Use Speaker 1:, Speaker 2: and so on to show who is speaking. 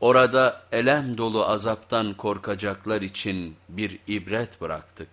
Speaker 1: Orada elem dolu azaptan korkacaklar için bir ibret bıraktık.